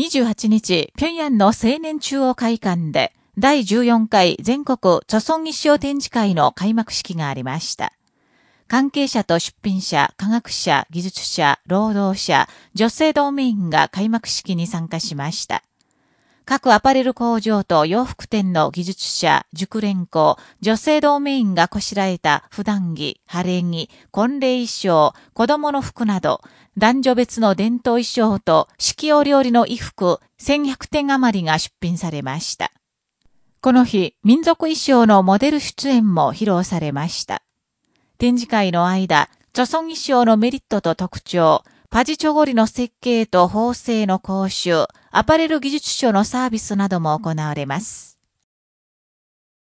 28日、平壌の青年中央会館で、第14回全国著尊一生展示会の開幕式がありました。関係者と出品者、科学者、技術者、労働者、女性同盟員が開幕式に参加しました。各アパレル工場と洋服店の技術者、熟練工、女性同盟員がこしらえた普段着、晴れ着、婚礼衣装、子供の服など、男女別の伝統衣装と四季折々の衣服1100点余りが出品されました。この日、民族衣装のモデル出演も披露されました。展示会の間、著村衣装のメリットと特徴、パジチョゴリの設計と縫製の講習、アパレル技術書のサービスなども行われます。